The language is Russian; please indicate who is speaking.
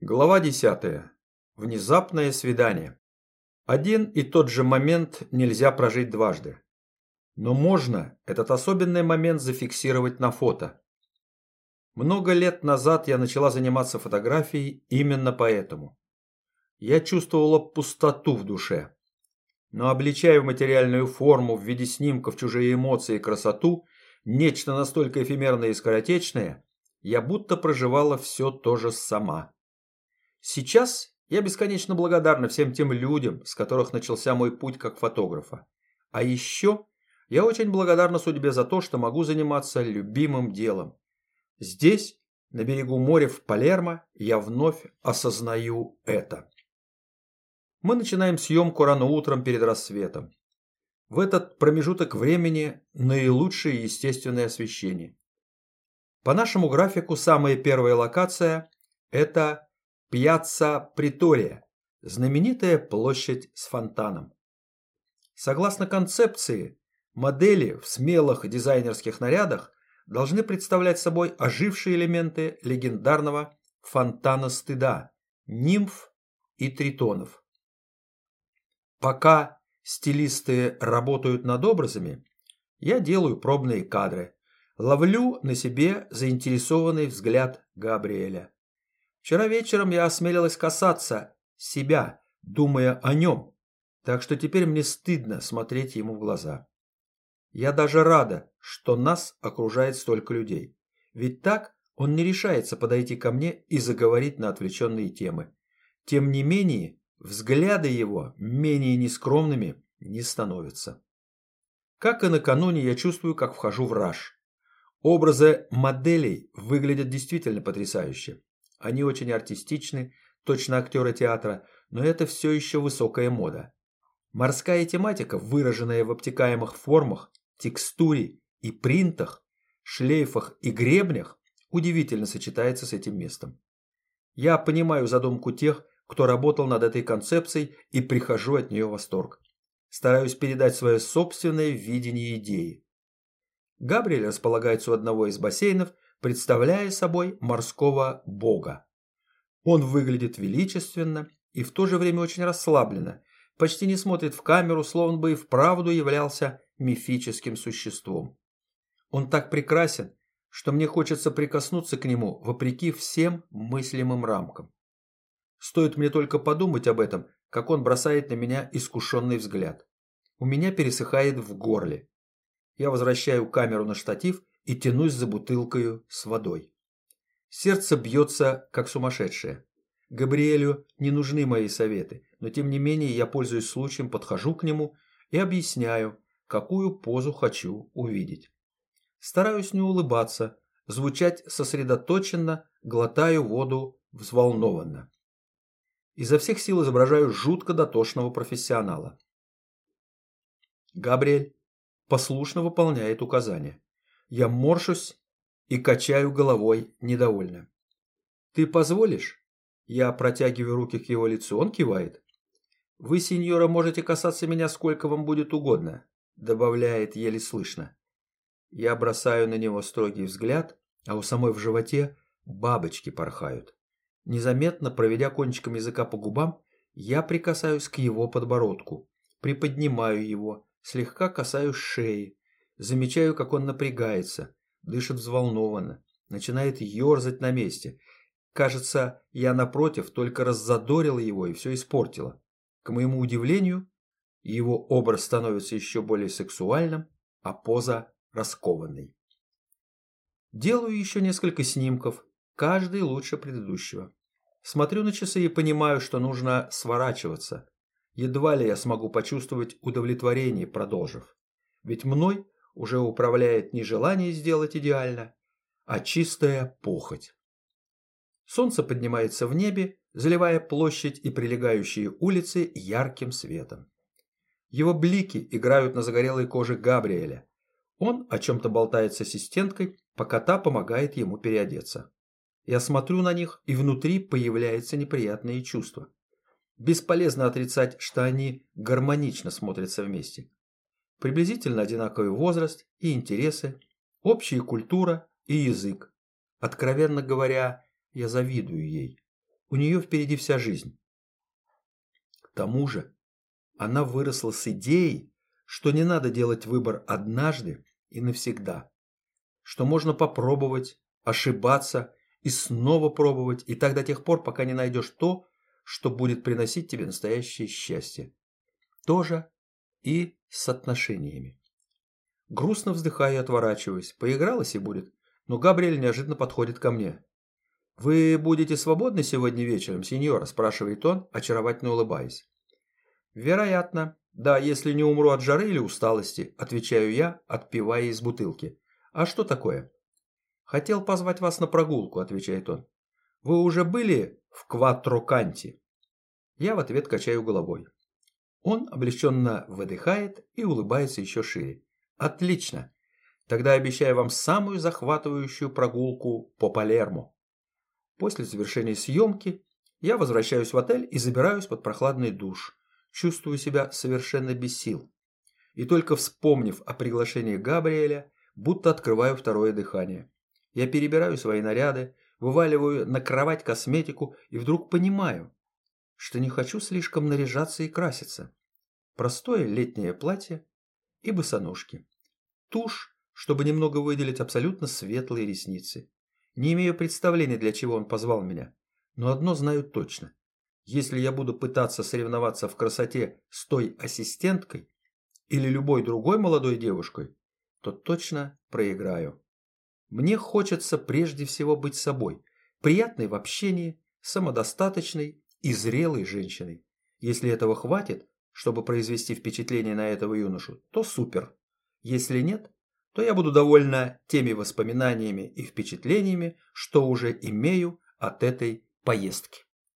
Speaker 1: Глава 10. Внезапное свидание. Один и тот же момент нельзя прожить дважды. Но можно этот особенный момент зафиксировать на фото. Много лет назад я начала заниматься фотографией именно поэтому. Я чувствовала пустоту в душе. Но обличая в материальную форму в виде снимков чужие эмоции и красоту, нечто настолько эфемерное и скоротечное, я будто проживала все то же сама. Сейчас я бесконечно благодарна всем тем людям, с которых начался мой путь как фотографа. А еще я очень благодарна судьбе за то, что могу заниматься любимым делом. Здесь, на берегу моря в Палермо, я вновь осознаю это. Мы начинаем съемку рано утром перед рассветом. В этот промежуток времени наилучшее естественное освещение. По нашему графику самая первая локация – это Пьяцца Притория, знаменитая площадь с фонтаном. Согласно концепции, модели в смелых дизайнерских нарядах должны представлять собой ожившие элементы легендарного фонтана стыда, нимф и тритонов. Пока стилисты работают над образами, я делаю пробные кадры, ловлю на себе заинтересованный взгляд Габриэля. Вчера вечером я осмелилась касаться себя, думая о нем, так что теперь мне стыдно смотреть ему в глаза. Я даже рада, что нас окружает столько людей. Ведь так он не решается подойти ко мне и заговорить на отвлеченные темы. Тем не менее, взгляды его менее нескромными не становятся. Как и накануне, я чувствую, как вхожу в раж. Образы моделей выглядят действительно потрясающе. Они очень артистичны, точно актеры театра, но это все еще высокая мода. Морская тематика, выраженная в обтекаемых формах, текстуре и принтах, шлейфах и гребнях, удивительно сочетается с этим местом. Я понимаю задумку тех, кто работал над этой концепцией и прихожу от нее в восторг. Стараюсь передать свое собственное видение идеи. Габриэль располагается у одного из бассейнов – представляя собой морского бога. Он выглядит величественно и в то же время очень расслабленно, почти не смотрит в камеру, словно бы и вправду являлся мифическим существом. Он так прекрасен, что мне хочется прикоснуться к нему вопреки всем мыслимым рамкам. Стоит мне только подумать об этом, как он бросает на меня искушенный взгляд. У меня пересыхает в горле. Я возвращаю камеру на штатив и тянусь за бутылкою с водой. Сердце бьется, как сумасшедшее. Габриэлю не нужны мои советы, но тем не менее я, пользуясь случаем, подхожу к нему и объясняю, какую позу хочу увидеть. Стараюсь не улыбаться, звучать сосредоточенно, глотаю воду взволнованно. Изо всех сил изображаю жутко дотошного профессионала. Габриэль послушно выполняет указания. Я морщусь и качаю головой недовольно. «Ты позволишь?» Я протягиваю руки к его лицу. Он кивает. «Вы, сеньора, можете касаться меня сколько вам будет угодно», добавляет еле слышно. Я бросаю на него строгий взгляд, а у самой в животе бабочки порхают. Незаметно, проведя кончиком языка по губам, я прикасаюсь к его подбородку, приподнимаю его, слегка касаюсь шеи, Замечаю, как он напрягается, дышит взволнованно, начинает ерзать на месте. Кажется, я, напротив, только раззадорила его и все испортила. К моему удивлению, его образ становится еще более сексуальным, а поза раскованной. Делаю еще несколько снимков, каждый лучше предыдущего. Смотрю на часы и понимаю, что нужно сворачиваться. Едва ли я смогу почувствовать удовлетворение, продолжив. Ведь мной уже управляет не желание сделать идеально, а чистая похоть. Солнце поднимается в небе, заливая площадь и прилегающие улицы ярким светом. Его блики играют на загорелой коже Габриэля. Он о чем-то болтает с ассистенткой, пока та помогает ему переодеться. Я смотрю на них, и внутри появляется неприятное чувство. Бесполезно отрицать, что они гармонично смотрятся вместе приблизительно одинаковый возраст и интересы, общая культура и язык. Откровенно говоря, я завидую ей. у нее впереди вся жизнь. К тому же она выросла с идеей, что не надо делать выбор однажды и навсегда, что можно попробовать, ошибаться и снова пробовать, и так до тех пор, пока не найдешь то, что будет приносить тебе настоящее счастье. Тоже и с отношениями. Грустно вздыхаю и отворачиваюсь. Поигралась и будет. Но Габриэль неожиданно подходит ко мне. «Вы будете свободны сегодня вечером, сеньор?» – спрашивает он, очаровательно улыбаясь. «Вероятно. Да, если не умру от жары или усталости», – отвечаю я, отпивая из бутылки. «А что такое?» «Хотел позвать вас на прогулку», – отвечает он. «Вы уже были в Кватроканте?» Я в ответ качаю головой. Он облегченно выдыхает и улыбается еще шире. «Отлично! Тогда обещаю вам самую захватывающую прогулку по Палермо». После завершения съемки я возвращаюсь в отель и забираюсь под прохладный душ. Чувствую себя совершенно без сил. И только вспомнив о приглашении Габриэля, будто открываю второе дыхание. Я перебираю свои наряды, вываливаю на кровать косметику и вдруг понимаю, что не хочу слишком наряжаться и краситься. Простое летнее платье и босоножки. Тушь, чтобы немного выделить абсолютно светлые ресницы. Не имею представления, для чего он позвал меня. Но одно знаю точно. Если я буду пытаться соревноваться в красоте с той ассистенткой или любой другой молодой девушкой, то точно проиграю. Мне хочется прежде всего быть собой, приятной в общении, самодостаточной и зрелой женщиной. Если этого хватит, чтобы произвести впечатление на этого юношу, то супер. Если нет, то я буду довольна теми воспоминаниями и впечатлениями, что уже имею от этой поездки.